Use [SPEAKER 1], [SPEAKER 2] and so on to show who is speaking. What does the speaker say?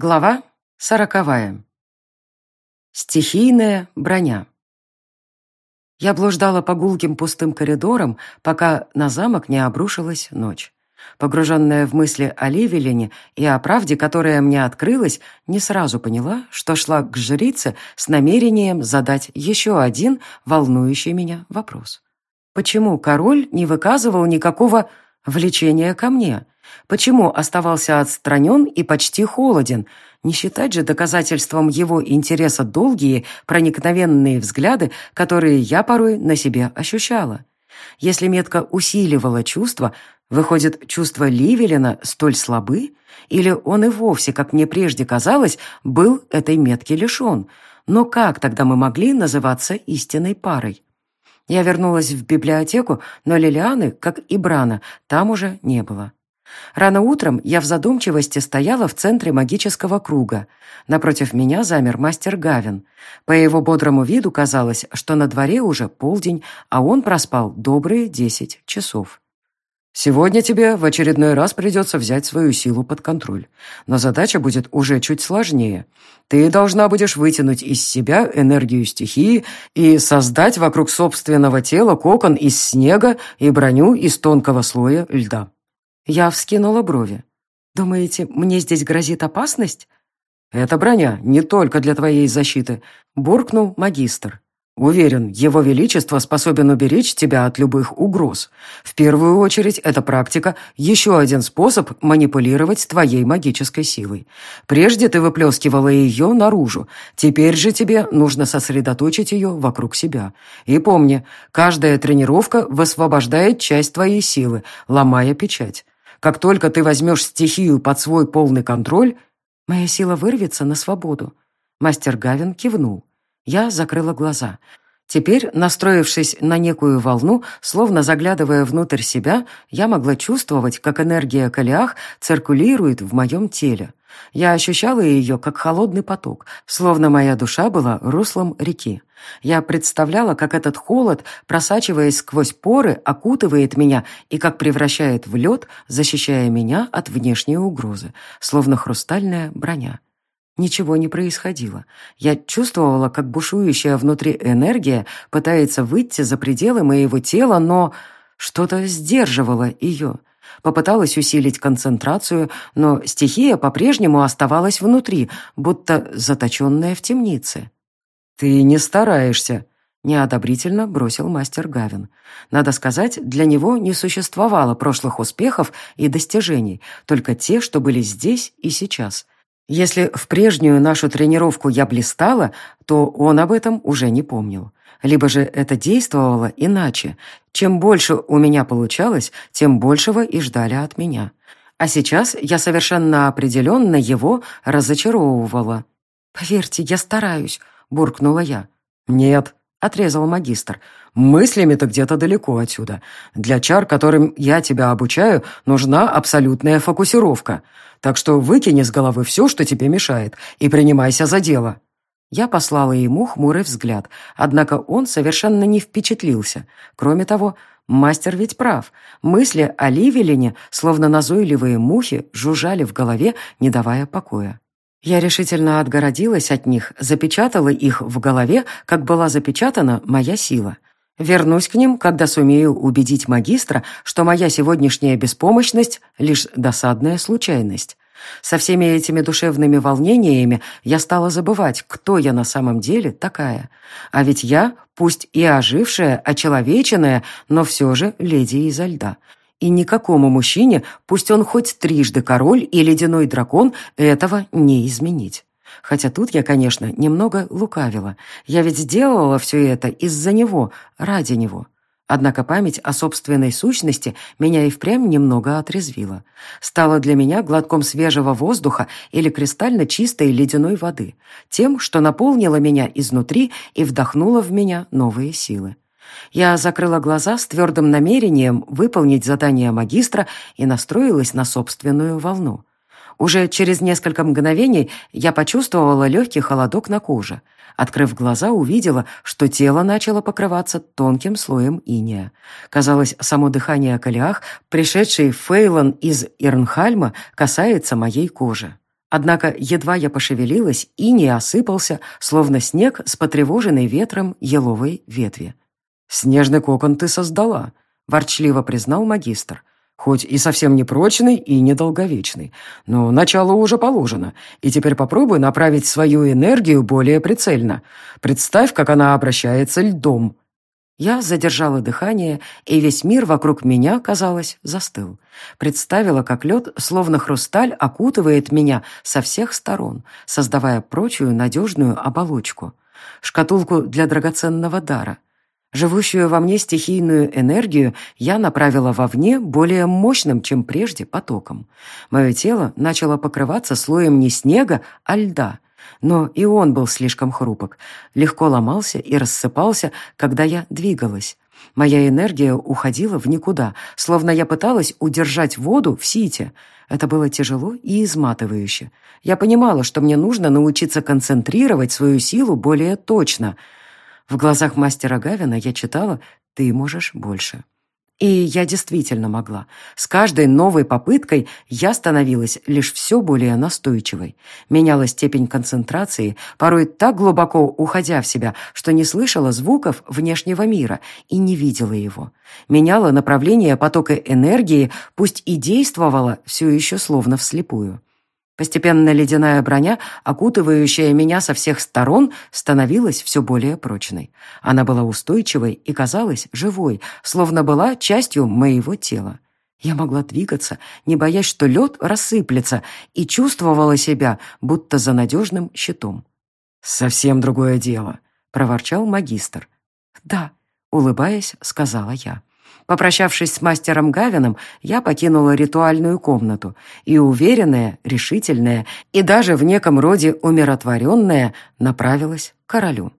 [SPEAKER 1] Глава сороковая. Стихийная броня. Я блуждала по гулким пустым коридорам, пока на замок не обрушилась ночь. Погруженная в мысли о Ливелине и о правде, которая мне открылась, не сразу поняла, что шла к жрице с намерением задать еще один волнующий меня вопрос. Почему король не выказывал никакого влечения ко мне — Почему оставался отстранен и почти холоден? Не считать же доказательством его интереса долгие, проникновенные взгляды, которые я порой на себе ощущала. Если метка усиливала чувства, выходит, чувства Ливелина столь слабы? Или он и вовсе, как мне прежде казалось, был этой метки лишен? Но как тогда мы могли называться истинной парой? Я вернулась в библиотеку, но Лилианы, как и Брана, там уже не было. Рано утром я в задумчивости стояла в центре магического круга. Напротив меня замер мастер Гавин. По его бодрому виду казалось, что на дворе уже полдень, а он проспал добрые десять часов. «Сегодня тебе в очередной раз придется взять свою силу под контроль. Но задача будет уже чуть сложнее. Ты должна будешь вытянуть из себя энергию стихии и создать вокруг собственного тела кокон из снега и броню из тонкого слоя льда». Я вскинула брови. «Думаете, мне здесь грозит опасность?» «Эта броня не только для твоей защиты», — буркнул магистр. «Уверен, его величество способен уберечь тебя от любых угроз. В первую очередь, эта практика — еще один способ манипулировать твоей магической силой. Прежде ты выплескивала ее наружу, теперь же тебе нужно сосредоточить ее вокруг себя. И помни, каждая тренировка высвобождает часть твоей силы, ломая печать. Как только ты возьмешь стихию под свой полный контроль, моя сила вырвется на свободу. Мастер Гавин кивнул. Я закрыла глаза. Теперь, настроившись на некую волну, словно заглядывая внутрь себя, я могла чувствовать, как энергия Калиах циркулирует в моем теле. Я ощущала ее, как холодный поток, словно моя душа была руслом реки. Я представляла, как этот холод, просачиваясь сквозь поры, окутывает меня и как превращает в лед, защищая меня от внешней угрозы, словно хрустальная броня. Ничего не происходило. Я чувствовала, как бушующая внутри энергия пытается выйти за пределы моего тела, но что-то сдерживало ее. Попыталась усилить концентрацию, но стихия по-прежнему оставалась внутри, будто заточенная в темнице. «Ты не стараешься», — неодобрительно бросил мастер Гавин. Надо сказать, для него не существовало прошлых успехов и достижений, только те, что были здесь и сейчас. Если в прежнюю нашу тренировку я блистала, то он об этом уже не помнил. Либо же это действовало иначе. Чем больше у меня получалось, тем большего и ждали от меня. А сейчас я совершенно определенно его разочаровывала. «Поверьте, я стараюсь», — буркнула я. «Нет», — отрезал магистр. «Мыслями-то где-то далеко отсюда. Для чар, которым я тебя обучаю, нужна абсолютная фокусировка. Так что выкини с головы все, что тебе мешает, и принимайся за дело». Я послала ему хмурый взгляд, однако он совершенно не впечатлился. Кроме того, мастер ведь прав. Мысли о Ливелине, словно назойливые мухи, жужжали в голове, не давая покоя. Я решительно отгородилась от них, запечатала их в голове, как была запечатана моя сила. Вернусь к ним, когда сумею убедить магистра, что моя сегодняшняя беспомощность — лишь досадная случайность. Со всеми этими душевными волнениями я стала забывать, кто я на самом деле такая. А ведь я, пусть и ожившая, очеловеченная, но все же леди изо льда — и никакому мужчине, пусть он хоть трижды король и ледяной дракон, этого не изменить. Хотя тут я, конечно, немного лукавила. Я ведь сделала все это из-за него, ради него. Однако память о собственной сущности меня и впрямь немного отрезвила. Стала для меня глотком свежего воздуха или кристально чистой ледяной воды, тем, что наполнило меня изнутри и вдохнуло в меня новые силы. Я закрыла глаза с твердым намерением выполнить задание магистра и настроилась на собственную волну. Уже через несколько мгновений я почувствовала легкий холодок на коже. Открыв глаза, увидела, что тело начало покрываться тонким слоем иния. Казалось, само дыхание Калиах, пришедший Фейлон из Ирнхальма, касается моей кожи. Однако едва я пошевелилась, и осыпался, словно снег с потревоженной ветром еловой ветви. «Снежный кокон ты создала», — ворчливо признал магистр. «Хоть и совсем не прочный и недолговечный, но начало уже положено, и теперь попробуй направить свою энергию более прицельно. Представь, как она обращается льдом». Я задержала дыхание, и весь мир вокруг меня, казалось, застыл. Представила, как лед, словно хрусталь, окутывает меня со всех сторон, создавая прочую надежную оболочку. Шкатулку для драгоценного дара. Живущую во мне стихийную энергию я направила вовне более мощным, чем прежде, потоком. Мое тело начало покрываться слоем не снега, а льда — но и он был слишком хрупок, легко ломался и рассыпался, когда я двигалась. Моя энергия уходила в никуда, словно я пыталась удержать воду в сите. Это было тяжело и изматывающе. Я понимала, что мне нужно научиться концентрировать свою силу более точно. В глазах мастера Гавина я читала «Ты можешь больше». И я действительно могла. С каждой новой попыткой я становилась лишь все более настойчивой. Меняла степень концентрации, порой так глубоко уходя в себя, что не слышала звуков внешнего мира и не видела его. Меняла направление потока энергии, пусть и действовала все еще словно вслепую. Постепенно ледяная броня, окутывающая меня со всех сторон, становилась все более прочной. Она была устойчивой и казалась живой, словно была частью моего тела. Я могла двигаться, не боясь, что лед рассыплется, и чувствовала себя, будто за надежным щитом. «Совсем другое дело», — проворчал магистр. «Да», — улыбаясь, сказала я. Попрощавшись с мастером Гавином, я покинула ритуальную комнату и, уверенная, решительная и даже в неком роде умиротворенная, направилась к королю.